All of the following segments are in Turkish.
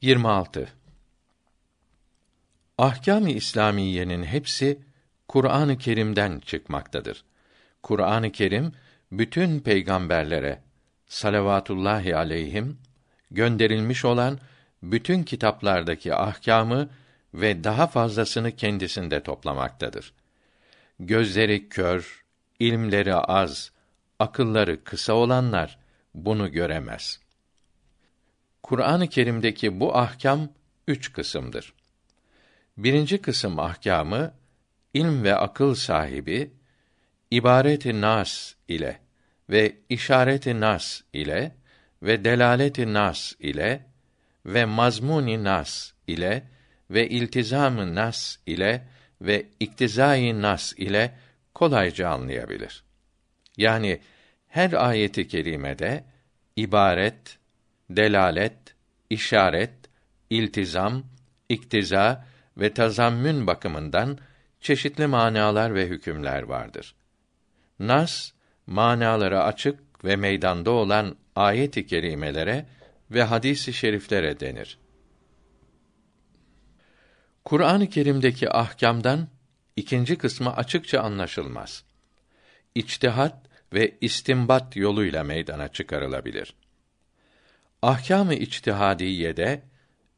26 Ahkâm-ı İslamiyenin hepsi Kur'an-ı Kerim'den çıkmaktadır. Kur'an-ı Kerim bütün peygamberlere salavatullahi aleyhim gönderilmiş olan bütün kitaplardaki ahkamı ve daha fazlasını kendisinde toplamaktadır. Gözleri kör, ilmleri az, akılları kısa olanlar bunu göremez. Kur'an-ı Kerim'deki bu ahkam üç kısımdır. Birinci kısım ahkamı ilm ve akıl sahibi ibareti nas ile ve işareti nas ile ve delaleti nas ile ve mazmuni nas ile ve iltizamı nas ile ve iktizai nas ile kolayca anlayabilir. Yani her ayeti kerimede ibaret, delalet, işaret, iltizam, iktiza ve tazammün bakımından çeşitli manalar ve hükümler vardır. Nas manaları açık ve meydanda olan ayet-i kerimelere ve hadis-i şeriflere denir. Kur'an-ı Kerim'deki ahkamdan ikinci kısmı açıkça anlaşılmaz. İçtihat ve istimbat yoluyla meydana çıkarılabilir. Ahkâm-ı içtihadiyede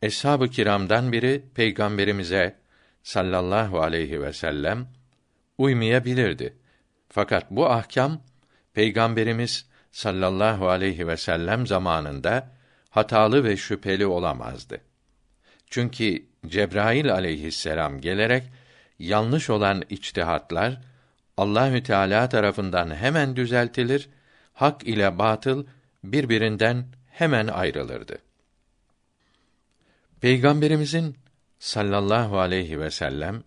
eshab-ı kiramdan biri peygamberimize sallallahu aleyhi ve sellem uymayabilirdi. Fakat bu ahkam peygamberimiz sallallahu aleyhi ve sellem zamanında hatalı ve şüpheli olamazdı. Çünkü Cebrail aleyhisselam gelerek yanlış olan içtihatlar Allahü Teala tarafından hemen düzeltilir, hak ile batıl birbirinden hemen ayrılırdı. Peygamberimizin sallallahu aleyhi ve sellem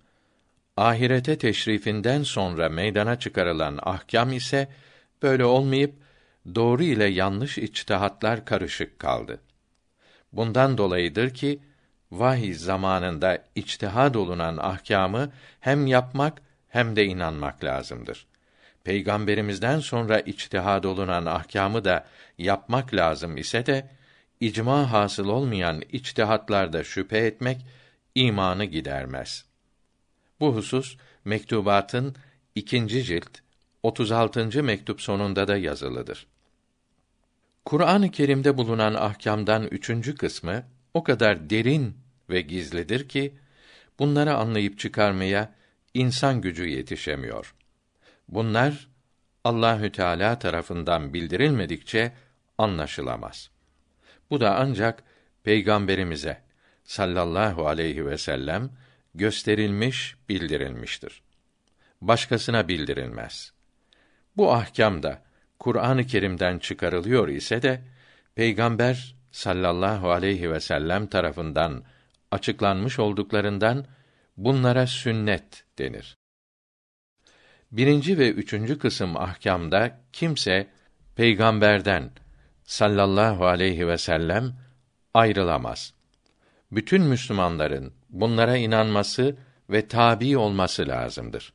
ahirete teşrifinden sonra meydana çıkarılan ahkam ise böyle olmayıp doğru ile yanlış içtihatlar karışık kaldı. Bundan dolayıdır ki vahiy zamanında içtihad olunan ahkamı hem yapmak hem de inanmak lazımdır. Peygamberimizden sonra içtihad olunan ahkamı da yapmak lazım ise de icma hasıl olmayan içtihatlarda şüphe etmek imanı gidermez. Bu husus mektubatın ikinci cilt 36. mektup sonunda da yazılıdır. Kur'an-ı Kerim'de bulunan ahkamdan üçüncü kısmı o kadar derin ve gizlidir ki bunları anlayıp çıkarmaya insan gücü yetişemiyor. Bunlar Allahü Teala tarafından bildirilmedikçe anlaşılamaz. Bu da ancak peygamberimize sallallahu aleyhi ve sellem gösterilmiş, bildirilmiştir. Başkasına bildirilmez. Bu ahkam da Kur'an-ı Kerim'den çıkarılıyor ise de peygamber sallallahu aleyhi ve sellem tarafından açıklanmış olduklarından bunlara sünnet denir. Birinci ve üçüncü kısım ahkamda kimse peygamberden sallallahu aleyhi ve sellem ayrılamaz. Bütün Müslümanların bunlara inanması ve tabi olması lazımdır.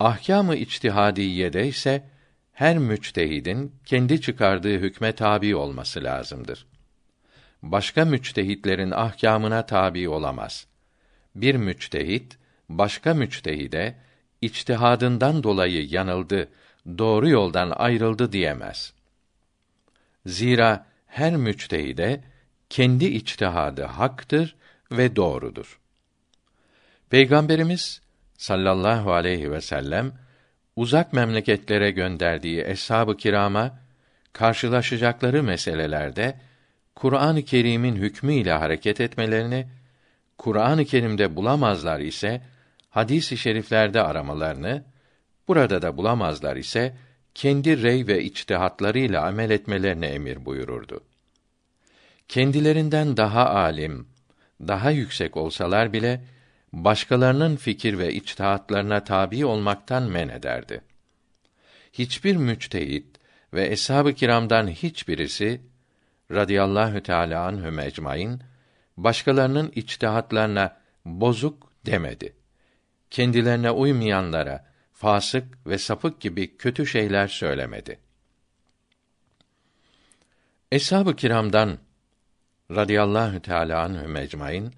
Ahkâm-ı içtihadiyede ise her müçtehidin kendi çıkardığı hükme tabi olması lazımdır. Başka müçtehitlerin ahkamına tabi olamaz. Bir müçtehit başka müçtehide içtihadından dolayı yanıldı, doğru yoldan ayrıldı diyemez. Zira her müçtehide kendi içtihadı haktır ve doğrudur. Peygamberimiz sallallahu aleyhi ve sellem uzak memleketlere gönderdiği eshab-ı kirama karşılaşacakları meselelerde Kur'an-ı Kerim'in hükmü ile hareket etmelerini, Kur'an-ı Kerim'de bulamazlar ise hadis-i şeriflerde aramalarını, burada da bulamazlar ise kendi rey ve içtihatlarıyla amel etmelerini emir buyururdu. Kendilerinden daha alim, daha yüksek olsalar bile başkalarının fikir ve içtihatlarına tabi olmaktan men ederdi. Hiçbir müçtehit ve eshab-ı kiramdan hiçbirisi radıyallahu teala anhü mecmain başkalarının içtihatlarına bozuk demedi. Kendilerine uymayanlara fasık ve sapık gibi kötü şeyler söylemedi. Eshab-ı kiramdan radıyallahu teala anhü mecmain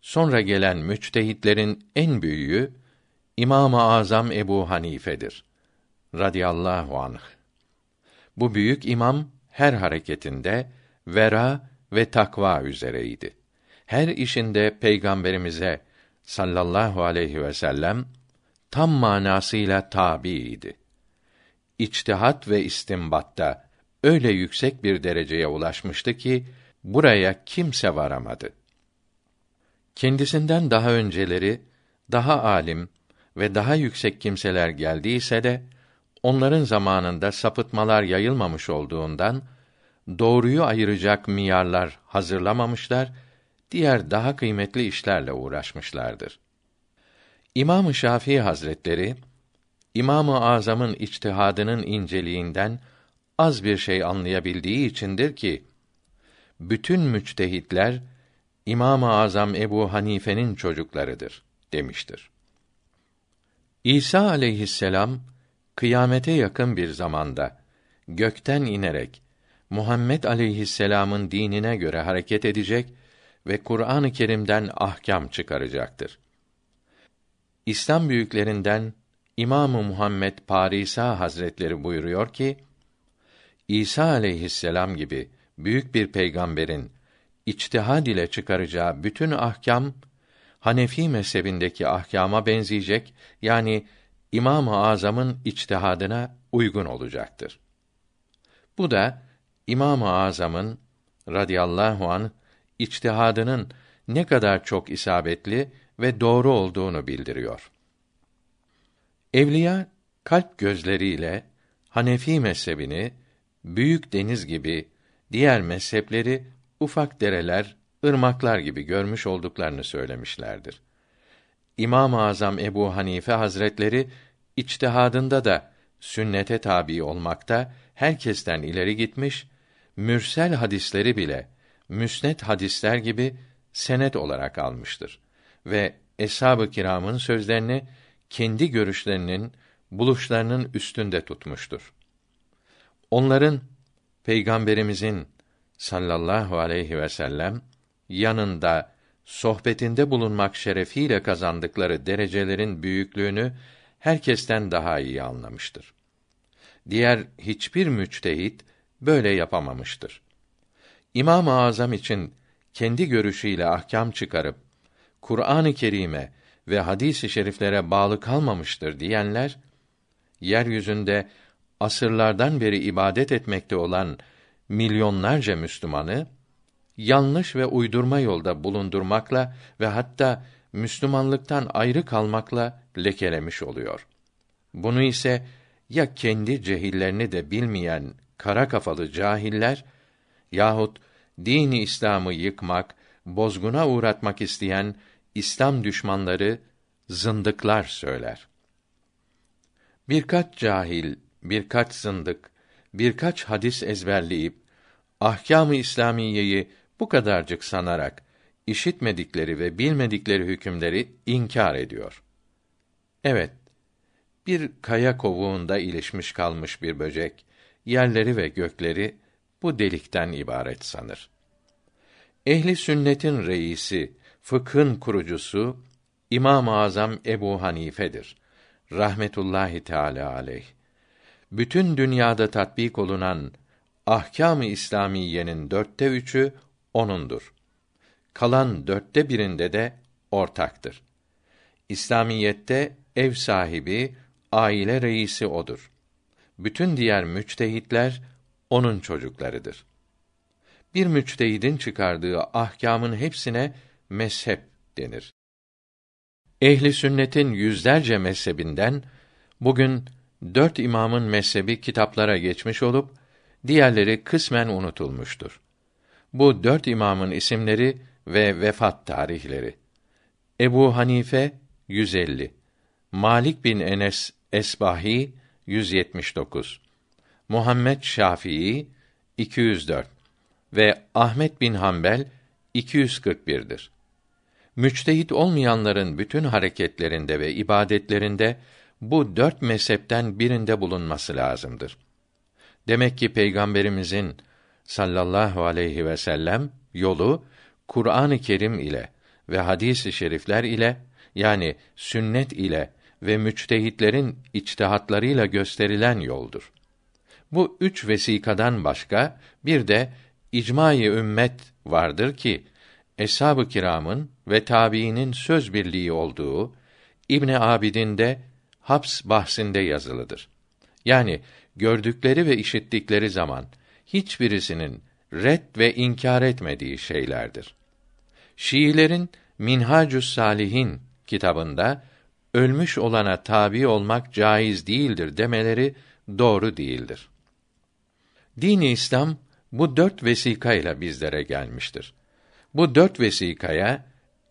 sonra gelen müçtehitlerin en büyüğü İmam-ı Azam Ebu Hanife'dir radıyallahu anh. Bu büyük imam her hareketinde vera ve takva üzereydi. Her işinde peygamberimize sallallahu aleyhi ve sellem tam manasıyla tabiiydi. İçtihat ve istimbatta öyle yüksek bir dereceye ulaşmıştı ki buraya kimse varamadı. Kendisinden daha önceleri daha alim ve daha yüksek kimseler geldiyse de onların zamanında sapıtmalar yayılmamış olduğundan doğruyu ayıracak miyarlar hazırlamamışlar, diğer daha kıymetli işlerle uğraşmışlardır. İmam-ı Şafii Hazretleri İmam-ı Azam'ın içtihadının inceliğinden az bir şey anlayabildiği içindir ki bütün müçtehitler İmam-ı Azam Ebu Hanife'nin çocuklarıdır demiştir. İsa aleyhisselam kıyamete yakın bir zamanda gökten inerek Muhammed aleyhisselam'ın dinine göre hareket edecek ve Kur'an-ı Kerim'den ahkam çıkaracaktır. İslam büyüklerinden İmamı Muhammed Parisa Hazretleri buyuruyor ki İsa aleyhisselam gibi büyük bir peygamberin içtihad ile çıkaracağı bütün ahkam Hanefi mezhebindeki ahkama benzeyecek yani İmam-ı Azam'ın içtihadına uygun olacaktır. Bu da İmam-ı Azam'ın radıyallahu an içtihadının ne kadar çok isabetli ve doğru olduğunu bildiriyor. Evliya kalp gözleriyle Hanefi mezhebini büyük deniz gibi diğer mezhepleri ufak dereler, ırmaklar gibi görmüş olduklarını söylemişlerdir. İmam-ı Azam Ebu Hanife Hazretleri içtihadında da sünnete tabi olmakta herkesten ileri gitmiş, mürsel hadisleri bile müsnet hadisler gibi senet olarak almıştır ve eshab-ı kiramın sözlerini kendi görüşlerinin buluşlarının üstünde tutmuştur. Onların peygamberimizin sallallahu aleyhi ve sellem yanında sohbetinde bulunmak şerefiyle kazandıkları derecelerin büyüklüğünü herkesten daha iyi anlamıştır. Diğer hiçbir müçtehit böyle yapamamıştır. İmam-ı Azam için kendi görüşüyle ahkam çıkarıp Kur'an-ı Kerim'e ve hadis-i şeriflere bağlı kalmamıştır diyenler yeryüzünde asırlardan beri ibadet etmekte olan milyonlarca Müslümanı yanlış ve uydurma yolda bulundurmakla ve hatta Müslümanlıktan ayrı kalmakla lekelemiş oluyor. Bunu ise ya kendi cehillerini de bilmeyen kara kafalı cahiller yahut dini İslam'ı yıkmak, bozguna uğratmak isteyen İslam düşmanları zındıklar söyler. Birkaç cahil, birkaç zındık, birkaç hadis ezberleyip ahkâm-ı İslamiyeyi bu kadarcık sanarak işitmedikleri ve bilmedikleri hükümleri inkar ediyor. Evet, bir kaya kovuğunda ilişmiş kalmış bir böcek, yerleri ve gökleri bu delikten ibaret sanır. Ehli sünnetin reisi, fıkhın kurucusu İmam-ı Azam Ebu Hanife'dir. Rahmetullahi Teala aleyh. Bütün dünyada tatbik olunan ahkâm-ı İslamiyenin dörtte üçü onundur. Kalan dörtte birinde de ortaktır. İslamiyette ev sahibi, aile reisi odur. Bütün diğer müçtehitler onun çocuklarıdır. Bir müçtehidin çıkardığı ahkamın hepsine mezhep denir. Ehli sünnetin yüzlerce mezhebinden bugün dört imamın mezhebi kitaplara geçmiş olup diğerleri kısmen unutulmuştur. Bu dört imamın isimleri ve vefat tarihleri. Ebu Hanife 150, Malik bin Enes Esbahi 179, Muhammed Şafii 204 ve Ahmet bin Hanbel 241'dir. Müçtehit olmayanların bütün hareketlerinde ve ibadetlerinde bu dört mezhepten birinde bulunması lazımdır. Demek ki peygamberimizin sallallahu aleyhi ve sellem yolu Kur'an-ı Kerim ile ve hadis-i şerifler ile yani sünnet ile ve müçtehitlerin içtihatlarıyla gösterilen yoldur. Bu üç vesikadan başka bir de icma-i ümmet vardır ki eshab-ı kiramın ve tabiinin söz birliği olduğu İbn Abidin de haps bahsinde yazılıdır. Yani gördükleri ve işittikleri zaman hiçbirisinin red ve inkar etmediği şeylerdir. Şiilerin Minhacus Salihin kitabında ölmüş olana tabi olmak caiz değildir demeleri doğru değildir. Dini İslam bu dört vesikayla bizlere gelmiştir. Bu dört vesikaya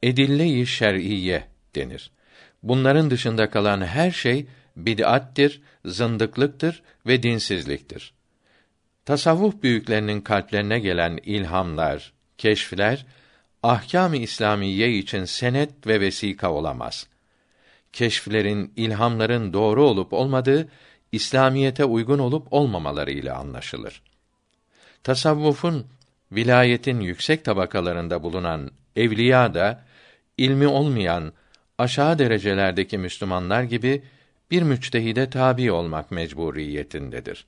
edille-i şer'iyye denir. Bunların dışında kalan her şey bid'attir, zındıklıktır ve dinsizliktir. Tasavvuf büyüklerinin kalplerine gelen ilhamlar, keşfler ahkâm-ı İslamiye için senet ve vesika olamaz. Keşflerin, ilhamların doğru olup olmadığı İslamiyete uygun olup olmamaları ile anlaşılır. Tasavvufun vilayetin yüksek tabakalarında bulunan evliya da ilmi olmayan aşağı derecelerdeki Müslümanlar gibi bir müçtehide tabi olmak mecburiyetindedir.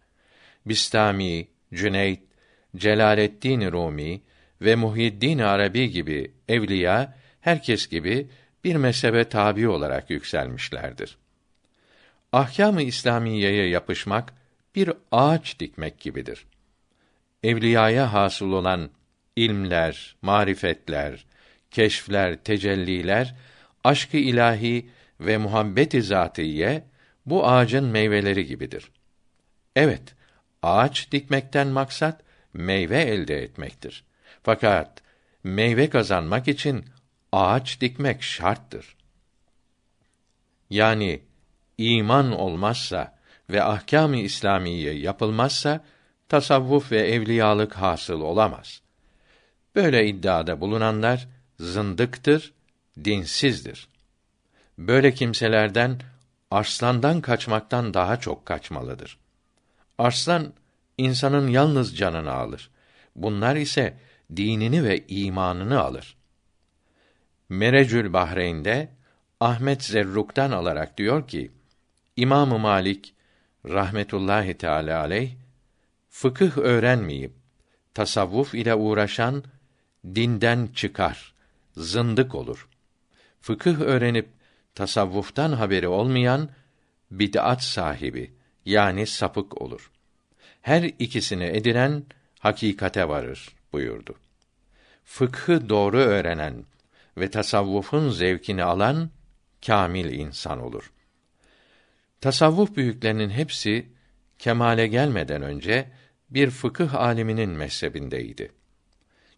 Bistami, Cüneyt, Celaleddin Rumi ve Muhyiddin Arabi gibi evliya herkes gibi bir mezhebe tabi olarak yükselmişlerdir. Ahkâm-ı İslamiyeye yapışmak bir ağaç dikmek gibidir. Evliyaya hasıl olan ilmler, marifetler, keşfler, tecelliler, aşkı ilahi ve muhabbet-i zatiye bu ağacın meyveleri gibidir. Evet, ağaç dikmekten maksat meyve elde etmektir. Fakat meyve kazanmak için ağaç dikmek şarttır. Yani iman olmazsa ve ahkâm-ı İslamiye yapılmazsa tasavvuf ve evliyalık hasıl olamaz. Böyle iddiada bulunanlar zındıktır, dinsizdir. Böyle kimselerden arslandan kaçmaktan daha çok kaçmalıdır. Arslan insanın yalnız canını alır. Bunlar ise dinini ve imanını alır. Merecül Bahreyn'de Ahmet Zerruk'tan alarak diyor ki: İmam Malik rahmetullahi teala aleyh fıkıh öğrenmeyip tasavvuf ile uğraşan dinden çıkar, zındık olur. Fıkıh öğrenip tasavvuftan haberi olmayan bid'at sahibi yani sapık olur. Her ikisini edinen hakikate varır buyurdu. Fıkhı doğru öğrenen ve tasavvufun zevkini alan kamil insan olur. Tasavvuf büyüklerinin hepsi kemale gelmeden önce bir fıkıh aliminin mezhebindeydi.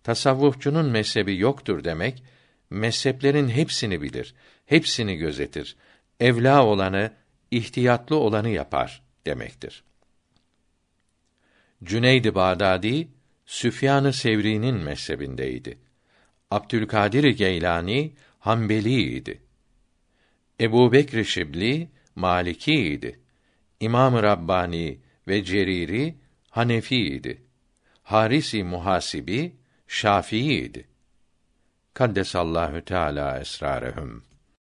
Tasavvufçunun mezhebi yoktur demek, mezheplerin hepsini bilir, hepsini gözetir, evla olanı, ihtiyatlı olanı yapar demektir. Cüneyd-i Bağdadi, Süfyan-ı Sevri'nin mezhebindeydi. Abdülkadir Geylani Hanbeliydi. Ebu Bekr Şibli Malikiydi. İmam-ı Rabbani ve Ceriri Hanefiydi. Harisi Muhasibi Şafiiydi. Kaddesallahu Teala esrarehum.